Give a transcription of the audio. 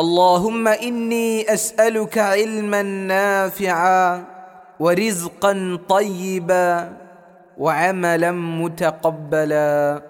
اللهم إني أسألك علما نافعا ورزقا طيبا وعملا متقبلا